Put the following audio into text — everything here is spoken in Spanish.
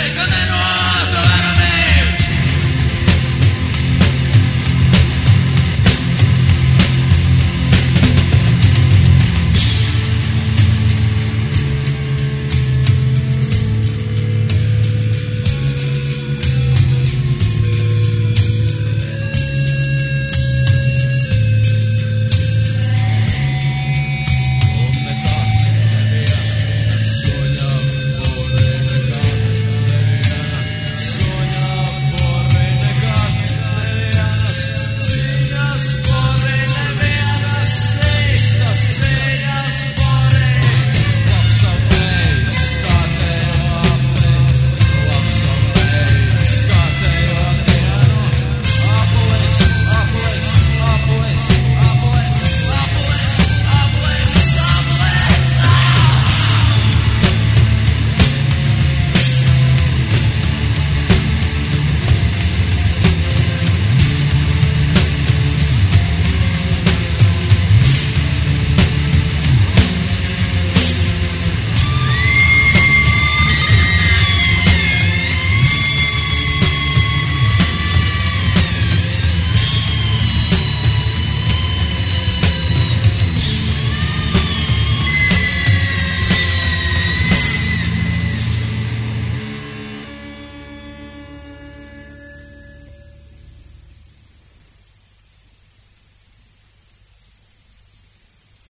Gracias.